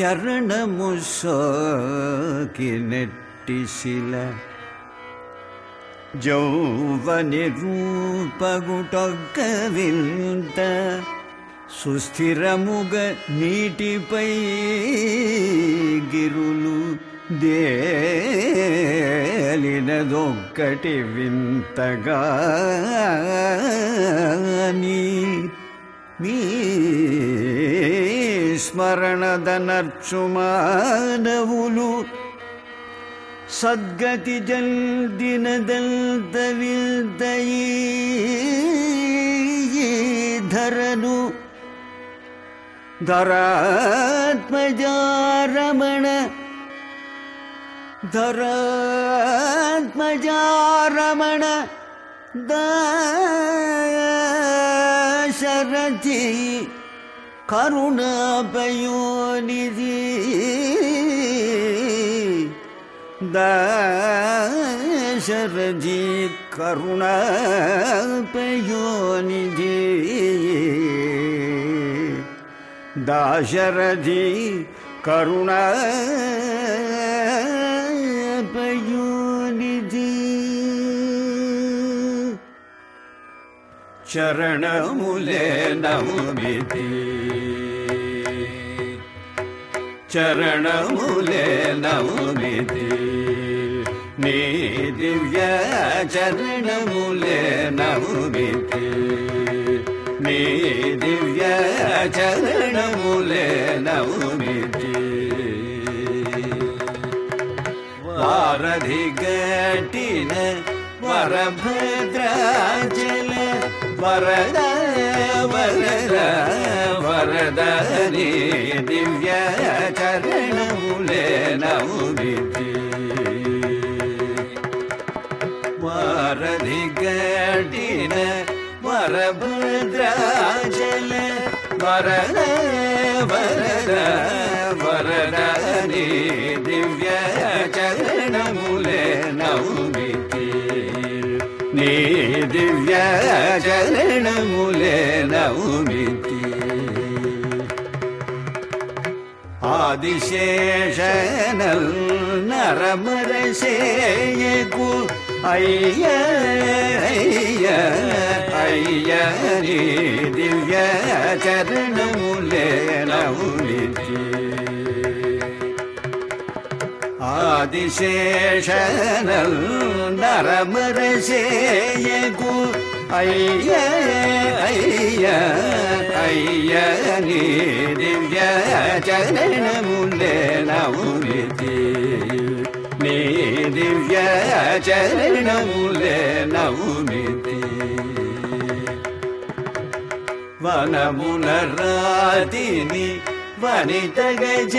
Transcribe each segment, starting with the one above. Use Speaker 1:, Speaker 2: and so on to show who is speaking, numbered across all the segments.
Speaker 1: చరణము సోకి నెట్టి శిల. జౌవని రూపగుటొక్కవింత సుస్థిరముగ నీటిపై గిరులు దేలినదొక్కటి వింతగా నీ స్మరణద నర్చుమానవులు సద్గతి జల్దినదల్తవిల్తయీ ధరను ధరాత్మజారమణ ధరాత్మజారమణ దాశరథి அச்சரதி கருணாபயோநிதி தாசரதி கருணாபயோநிதி தாசரதி கருணாபயோநிதி रणमुले नवमिते चरणमुले नवमिते मे दिव्या चरणमुले नवमिते मे दिव्या चरणमुले नवमिति वारधिगटिन गिन വരദ വരദ വരദനേ ദിവ്യ ചരണമുലേ നൗവിധി വാരധി ഗടിന വരഭദ്രാജല വരദ വരദ വരദനേ ദിവ്യ ചരണമുലേ നൗവിധി നീ దివ్య చరణములే నౌమితి ఆదిశేషనల్ నరమరసేయకు అయ్య అయ్య అయ్య దివ్య చరణములే ஆதிசேஷனல் நரமரசேயகு ஐய ஐய ஐய நீ திவ்ய சரணமுலே நவுரிதி நீ திவ்ய சரணமுலே நவுரிதி వనముల రాతిని వనితగజేసిన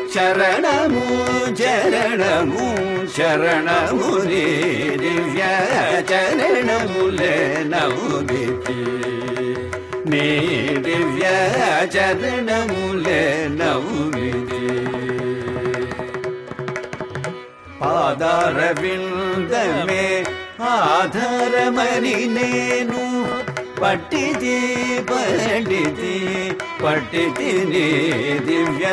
Speaker 1: शरणमु चरणमु शरणमुनि दिव्य चरणमुले नवमिति मे दिव्य चरणमुले नवमिति पादारविन्दमे मे आधरमनि नेनु பட்டிதி பண்டிதி பட்டிதி நீ திவ்ய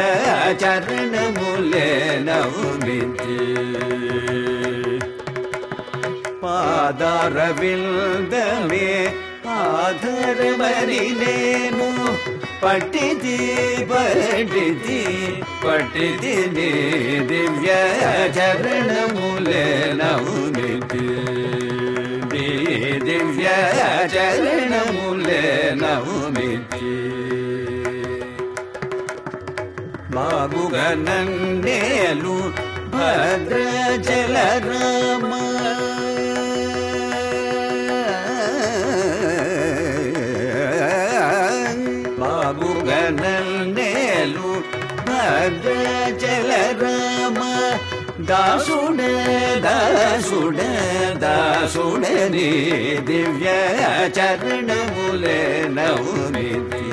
Speaker 1: சரணமுலே நவமிதி பாதாரவில்தமே ஆதரவரிலேனோ பட்டிதி பண்டிதி பட்டிதி நீ திவ்ய சரணமுலே நவமிதி దివ్య చరణములే నౌమితి బాబుగా నన్నేలు భద్రచల రామ ದಾಸುಡೆ ದಾಸುಡೆ ದಾಸುಡೆ ನೀ ದಿವ್ಯ ಚರಣ ಮುಲೆ ನವನಿತಿ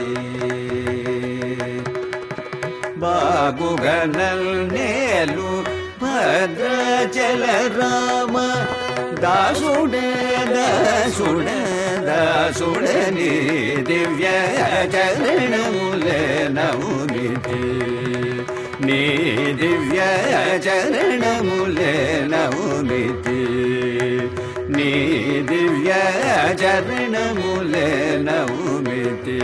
Speaker 1: ಬಾಗುಗನಲ್ ನೇಲು ಭದ್ರ ಜಲ ರಾಮ ದಾಸುಡೆ ದಾಸುಡೆ ದಾಸುಡೆ ನೀ ದಿವ್ಯ ಚರಣ ಮುಲೆ ನವನಿತಿ నీ దివ్య చరణములే నవమితి నీ దివ్య చరణములే నవమితి